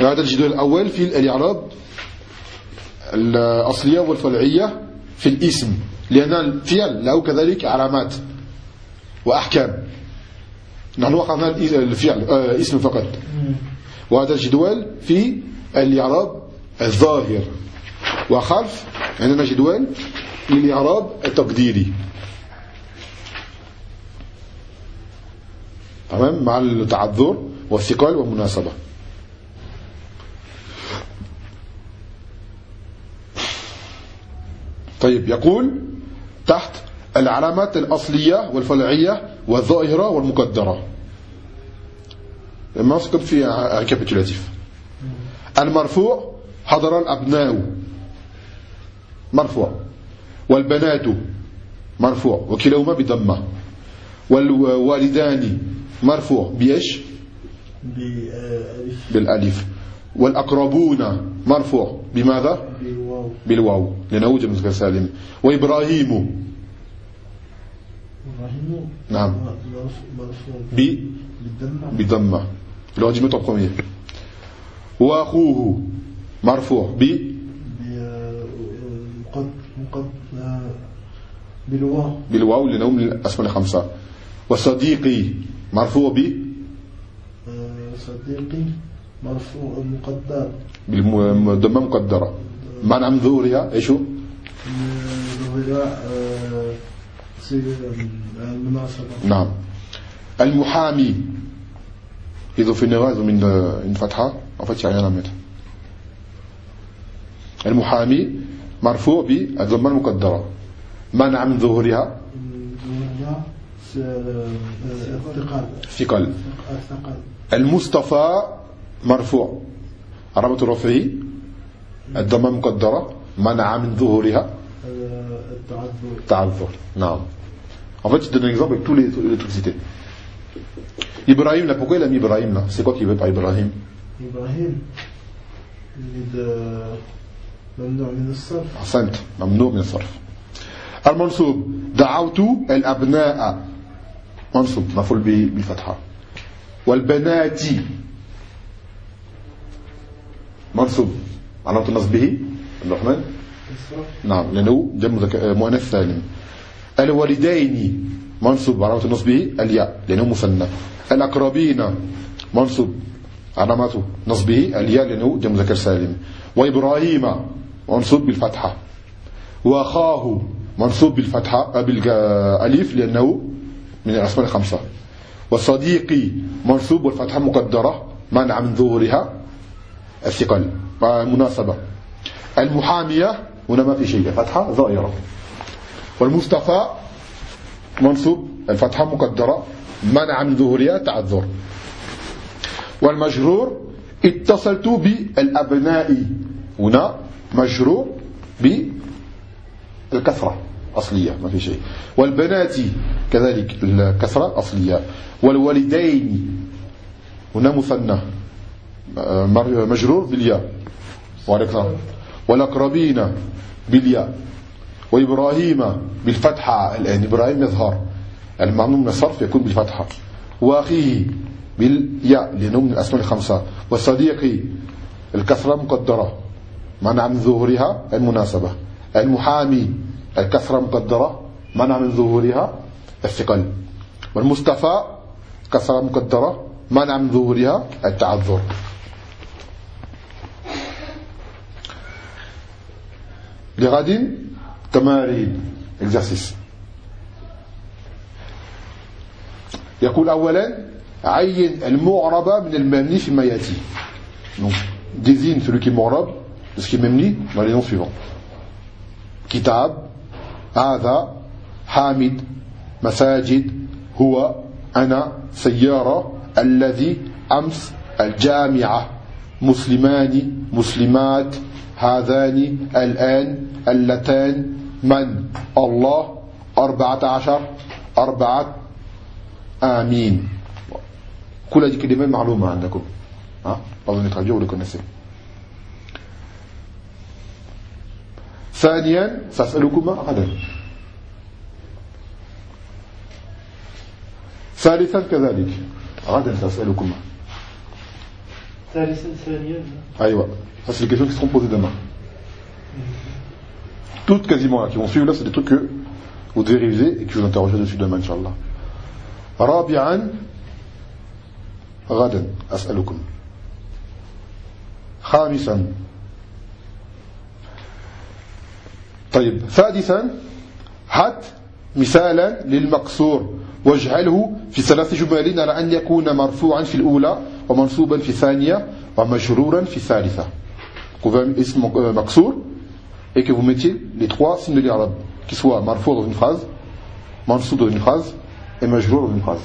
هذا الجدول الأول في الإعراب الأصلية والفرعية في الاسم لأن الفعل له كذلك علامات وأحكام. نحن أخذنا الفعل آه اسم فقط. وهذا الجدول في الإعراب الظاهر. وخلف عندنا جدول للإعراب التقديري. تمام؟ مع التعذر والثقل والمناسبة. طيب يقول تحت العلامات الأصلية والفرعية والظاهرة والمقدرة. ما سكت في ريكابيتولاتيف المرفوع حضر الأبناء. مرفوع. والبنات مرفوع. وكلاهما بضمة. والوالدان مرفوع. بإيش؟ بالألف. والأقربون مرفوع. بماذا؟ بالواو لأنه جمع مذكر سالم. وإبراهيم. إبراهيم. نعم. ب بضمة اللي هو premier وأخوه. مرفوع. ب مقد مقد بالواو. بالواو لأنه من الأسماء الخمسة. وصديقي. مرفوع. ب صديقي. مرفوع. مقدر. بالضمة مقدرة. منع من ظهورها إيش هو؟ ظهراء المناسبة نعم المحامي إذا في النغاز من une fatha. En fait il n'y a rien à mettre. المحامي مرفوع بالضمة المقدرة منع من ظهورها ثقل المصطفى مرفوع علامة رفعه الضمة مقدرة منع من ظهورها. التعذر. تعذر نعم. En fait, je donne un exemple avec tous les, les trucs cités. Ibrahim, là, pourquoi il a mis Ibrahim là? C'est quoi qu'il veut par Ibrahim? يريد ممنوع من الصرف أحسنت ممنوع من الصرف المنصوب دعوت الأبناء منصوب مفعول به بالفتحة والبنات منصوب علامة نصبه الرحمن؟ الصرف نعم لأنه جمع ذك- مؤنث سالم الوالدين منصوب علامة نصبه الياء لأنه مثنى. الأقربين منصوب علامة نصبه الياء لأنه جمع ذكر سالم. وإبراهيم منصوب بالفتحة. وأخاه منصوب بالفتحة آه، بالألف لأنه من الأسماء الخمسة. وصديقي منصوب والفتحة مقدرة منع من ظهورها الثقل. المناسبة المحامية هنا ما في شيء فتحة ظاهرة. والمصطفى منصوب الفتحة مقدرة منع من ظهورها تعذر. والمجرور اتصلت بالأبناء. هنا مجرور بالكسرة أصلية ما في شيء. والبنات كذلك الكسرة أصلية والوالدين هنا مثنى مجرور بالياء. وعليك السلام. والأقربين بالياء وإبراهيم بالفتحة الآن إبراهيم يظهر. المعلوم من الصرف يكون بالفتحة. وأخيه بالياء لأنه من الأسماء الخمسة. والصديق الكسرة مقدرة منع من ظهورها المناسبة. المحامي الكسرة مقدرة منع من ظهورها الثقل. والمصطفى كسرة مقدرة منع من ظهورها التعذر. لغد تمارين exercice يقول أولا عين المعرب من المبني فيما يأتي donc désigne celui qui معرب de ce qui est مبني dans كتاب هذا حامد مساجد هو أنا سيارة الذي أمس الجامعة مسلمان مسلمات هذان الآن اللتان من الله أربعة عشر أربعة آمين. كل هذه كلمة معلومة عندكم. ها؟ أظن نترجع ولكم نسي ثانيا سأسألكما غدا ثالثا كذلك. غدا سأسألكما ثالثا ثانيا. ça c'est les questions qui seront posées demain. Toutes quasiment là, qui vont suivre là, c'est des trucs que vous devez réviser et que vous interroger dessus demain, Inch'Allah. رابعا غدا أسألكم خامسا طيب سادسا هات مثالا للمكسور واجعله في ثلاث جمل على أن يكون مرفوعا في الأولى ومنصوبا في الثانية ومجرورا في الثالثة Vous avez un ism euh, maksour et que vous mettiez les trois signes de l'irabe qui soient marfou dans une phrase, mansoub dans une phrase et majrour dans une phrase.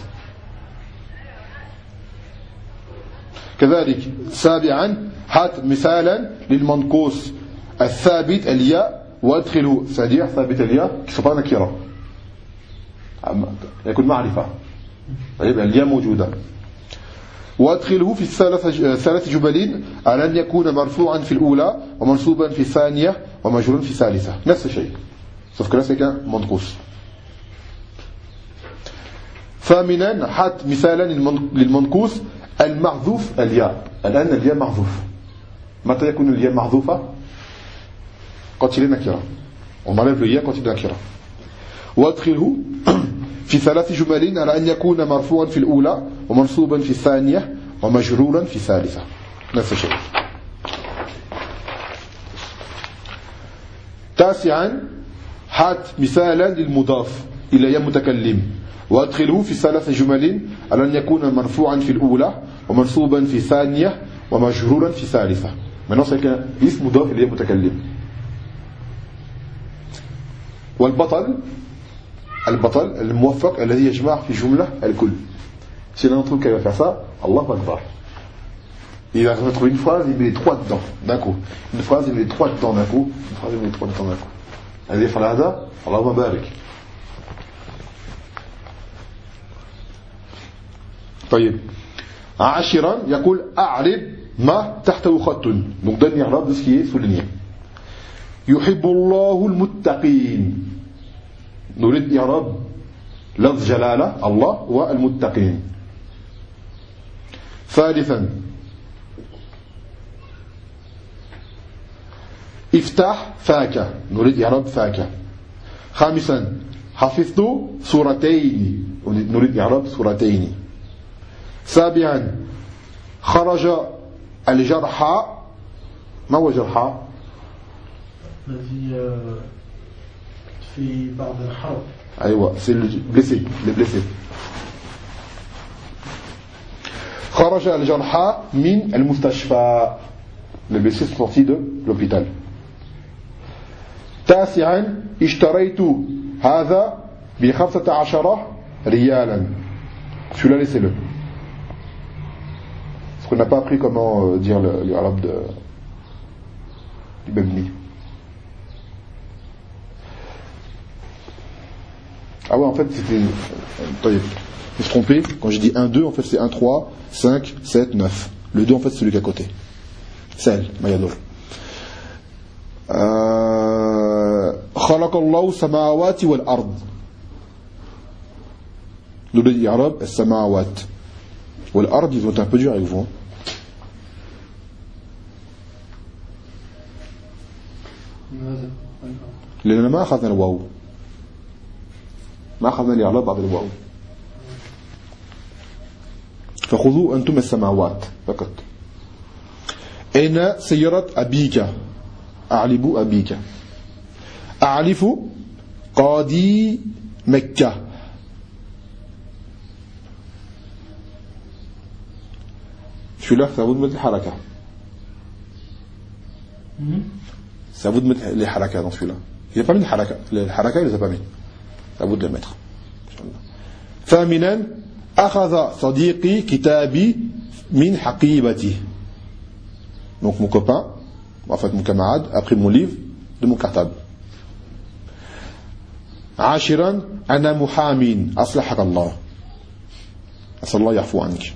كذلك سابعا هات مثالا للمنقوص الثابت الياء وادخله c'est-à-dire ثابت الياء pas nakira يكون معرفة طيب الياء موجودة وادخله في الثلاث ثلاث جمل على أن يكون مرفوعا في الأولى ومنصوبا في الثانية ومجرورا في الثالثة. نفس الشيء. Sauf que منقوص ثامنا حط مثالا للمنقوص المحذوف الياء. الآن الياء محذوف متى يكون الياء محذوفة le ya quand il est nakira وادخله في ثلاث جمل على أن يكون مرفوعا في الأولى ومنصوبا في الثانية ومجرورا في الثالثة. نفس الشيء. تاسعا هات مثالا للمضاف إلى متكلم. وأدخله في ثلاث جمل على أن يكون مرفوعا في الأولى ومنصوبا في الثانية ومجرورا في الثالثة. maintenant c'est qu'un إسم مضاف إلى متكلم. والبطل البطل الموفق الذي يجمع في جملة الكل Si l'un d'entre qui va faire ça, Allah Akbar. Il va trouver une phrase, il met les trois dedans, d'un coup. Une phrase, il met les trois dedans d'un coup. Une phrase, il met les trois dedans d'un coup. الذي يفعل هذا اللهم بارك طيب عاشرا يقول أعرب ما تحته خط donc donne l'irab de ce qui est souligné يحب الله المتقين نريد إعراب لفظ جلالة الله والمتقين. ثالثا افتح فاك نريد إعراب فاك خامسا حفظت سورتين. نريد إعراب سورتين. سابعا خرج الجرحى. ما هو جرحى؟ الذي في بعض الحرب. أيوة في les blessés les blessés خرج الجرحى من المستشفى les blessés sortis de l'hôpital. تاسعا اشتريت هذا بخمسة عشر ريالا. سولا لسي له Parce qu'on n'a pas appris comment euh, dire l'arabe de du Bambi. Ah ouais, en fait, c'était. Attendez, je me suis trompé. Quand j'ai dit 1, 2, en fait, c'est 1, 3, 5, 7, 9. Le 2, en fait, c'est celui qui est à côté. Celle, Mayanur. خلق الله السماوات والأرض نريد الإعراب السماوات والأرض ils ont un peu dur avec vous لأن ما أخذنا الواو ما أخذنا لأعلى بعض الواو. فخذوا أنتم السماوات فقط. أين سيارة أبيك؟ أعلب أبيك. أعلف قاضي مكة. شو له ثابت مثل حركة ثابت مثل حركة نعم، هي فمن الحركة الحركة إذا فمن؟ Vous de les mettre ثامنا أخذ صديقي كتابي من حقيبتي donc mon copain en fait mon camarade a pris mon livre de mon cartable عاشرا أنا محامين أصلحك الله أسأل الله يعفو عنك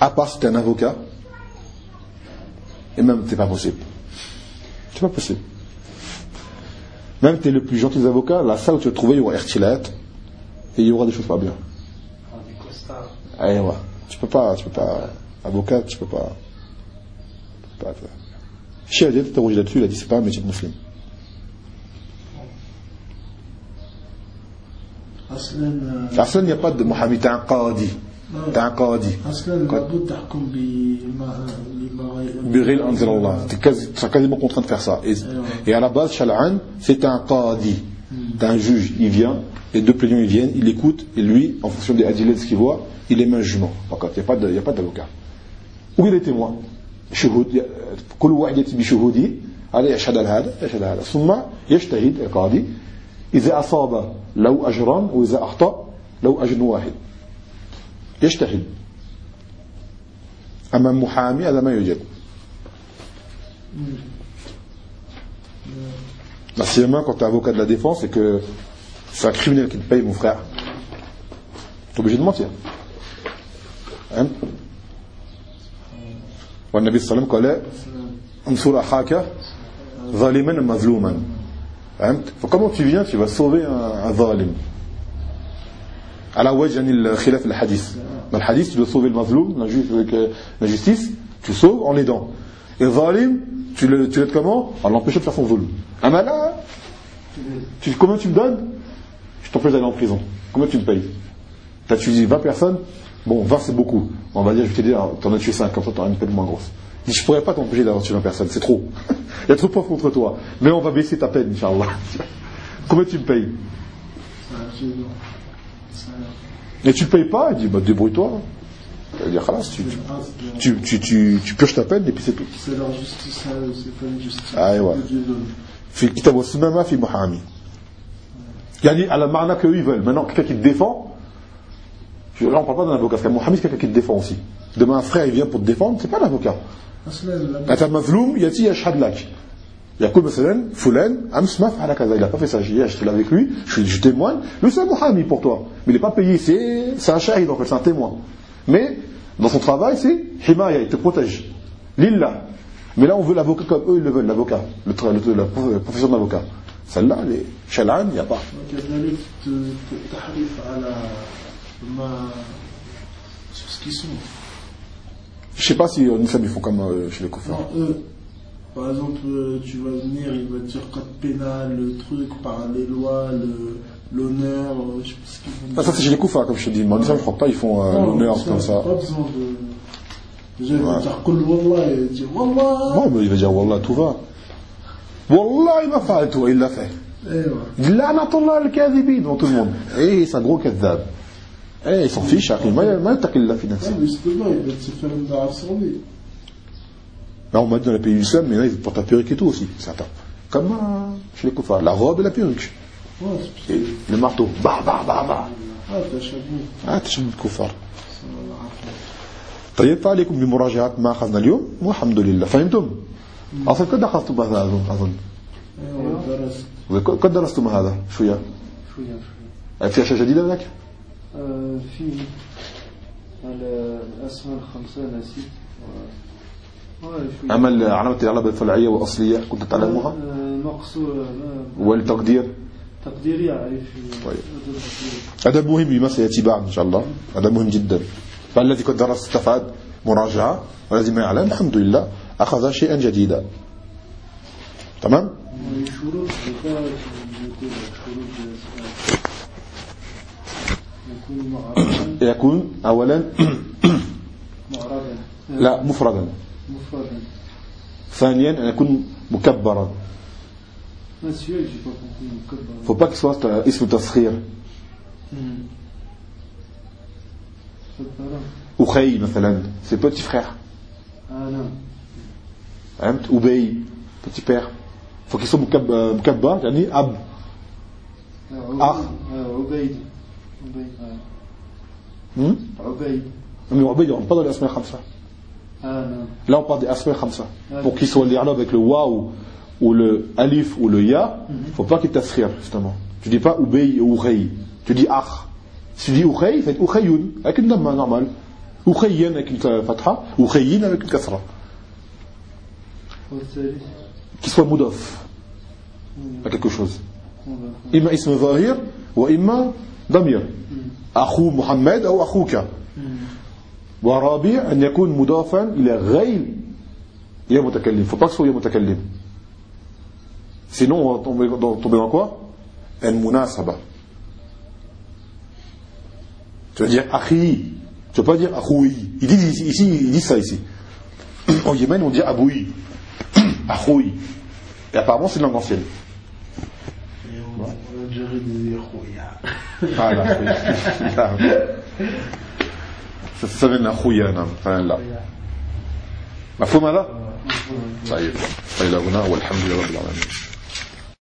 à part si tu es un avocat et même c'est pas possible c'est pas possible Même si tu es le plus gentil des avocats, la salle où tu vas te trouver, il y aura Ertilat et il y aura des choses pas bien. Ah, Allez, ah, ouais. Tu peux pas, tu peux pas. Avocat, tu peux pas. Tu peux pas. Chia Adjet t'a rougi là-dessus, il a dit c'est pas un métier de musulman. Aslan, euh, il n'y a pas de Mohamed Qadi. t'es un qadi اصلا لابد تحكم بما بما Biril Anzil Allah. Tu es quasi- tu seras quasiment contraint de faire ça. Et, et à la base, Shal'an, c'est un qadi. C'est un juge. Il vient, les deux plaignants ils viennent, il écoute, et lui, en fonction des adilets de ce qu'il voit, il émet un jugement. Par contre, il n'y a pas de- il y a pas d'avocat. Où est les témoins شهود كل واحد يأتي بشهوده على يشهد على هذا يشهد على هذا ثم يجتهد القاضي إذا أصاب لو أجران وإذا أخطأ لو أجر واحد يجتهد أما المحامي هذا ما يوجد Massivement, quand tu es avocat de la défense, c'est que c'est un criminel qui te paye, mon frère. Tu es obligé de mentir. Hein والنبي صلى الله عليه وسلم قال انصر أخاك ظالما مظلوما فهمت فكما tu viens tu vas sauver un, un ظالم ala wajanil khilaf al hadith. Dans le hadith, tu dois sauver le mazloum, euh, la justice, tu sauves en l'aidant. Et zalim, tu l'aides tu comment? En l'empêchant de faire son volume. Ah ben tu, combien tu me donnes? Je t'empêche d'aller en prison. Combien tu me payes? T'as tué 20 personnes? Bon, 20 c'est beaucoup. On va dire, je vais t'aider, t'en as tué 5, comme ça t'auras une peine moins grosse. Je ne pourrais pas t'empêcher d'avoir tué 20 personnes, c'est trop. Il y a trop de preuves contre toi. Mais on va baisser ta peine, Inch'Allah. combien tu me payes? Et tu ne payes pas Il dit, bah débrouille-toi. Il va dire, Khalas, tu, tu, tu, tu, tu purges ta peine et puis c'est tout. C'est leur justice, ça, c'est pas une justice. Ah, ouais. C'est Dieu donne. في الكتاب والسنة في محامي يعني على معنى qu'eux ils veulent maintenant quelqu'un qui te défend je- là on parle pas d'un avocat parce qu'un Mohamed c'est quelqu'un qui te défend aussi demain un frère il vient pour te défendre c'est pas un avocat أصلا لابد أنت مظلوم يأتي يشهد لك Yacoub Selen, Foulen, Amsmaf, Halakaza. Il n'a pas fait ça. J'ai acheté là avec lui, je, je témoigne. Le c'est un pour toi. Mais il n'est pas payé. C'est un shahid, donc c'est un témoin. Mais, dans son travail, c'est Himaya, il te protège. Lilla. Mais là, on veut l'avocat comme eux, ils le veulent, l'avocat. Le, le, la profession d'avocat. Celle-là, les Chalan, il n'y a pas. Je ne sais pas si euh, on Nissam, ils font comme euh, chez les conférences. Par exemple, euh, tu vas venir, il va dire code pénal, le truc, par les lois, le l'honneur, euh, je sais pas ce qu'ils font. Ah, ça, c'est chez les Koufa, comme je te dis. Moi en je crois pas, ils font euh, l'honneur, comme ça. Pas besoin de. Déjà, il va dire Kul Wallah et dire Wallah. Non, mais il va dire Wallah, tout va. Wallah, il m'a fait tout, il l'a fait. Eh il l'a Allah al devant tout le monde. Et c'est un gros kadhab. Eh, il s'en fiche, hein. il m'a fait qu'il l'a fait. Justement, il va se faire une Là, on m'a dit dans les pays du Islam, mais là, ils portent la perruque et tout aussi, certains. Comme euh, chez les koufars, la robe et la perruque. Ouais, c'est Et le marteau. Bah, bah, bah, bah. Ah. Ah, تشبه الكفار. Va la. طيب فعليكم بمراجعة ما أخذنا اليوم والحمد لله فهمتم؟ أصلا قد أخذتم هذا أظن أظن Eh ouais, درست. قد درستم هذا شوية شوية في أشياء جديدة؟ آه، في الأسماء الخمسة نسيت عمل علامة الإعراب الفرعية والأصلية كنت تعلمها؟ والتقدير؟ تقديري أعرف طيب. هذا مهم بما سيأتي بعد إن شاء الله. هذا مهم جدا. فالذي قد درس أستفاد مراجعة؟ والذي ما يعلم الحمد لله أخذ شيئا جديدا. تمام؟ يكون أولا لا مفردا. ثانيا أن يكون مكبرا Ah, faut pas qu'il soit اسم Hmm. Mukabbar. أخي مثلا c'est petit frère Ah. فهمت أبي petit père faut qu'il soit مكب- مكبر يعني أب Ah, Ah. Ah, Ubayd. Ubayd. ah. هم؟ Ubayd. mais Là, on parle des asma khamsa. Pour qu'il soit l'irlab avec le waouh ou le alif ou le ya, faut pas qu'il t'askhir, justement. Tu dis pas ubay ou urey. Tu dis akh. Si tu dis urey, fait ukhayun, avec une damma normale. Ukhayyan avec une fatha, ukhayyin avec une kasra. Qu'il soit mudaf à quelque chose. مضاف. إما اسم ظاهر وإما ضمير. أخو محمد أو أخوك. ورابع أن يكون مضافا إلى غير يا متكلم faut pas que ce soit يا متكلم sinon on va tomber dans, tomber dans quoi المناسبة tu vas dire akhi tu vas pas dire akhoui il dit ici, ici il dit ça ici au Yémen on dit aboui akhoui et apparemment c'est une langue ancienne Et on on dirait des Khoya. voilà Vient d'akhoya نعم فعلا لا. مفهوم هذا؟ طيب. إلى هنا والحمد لله رب العالمين.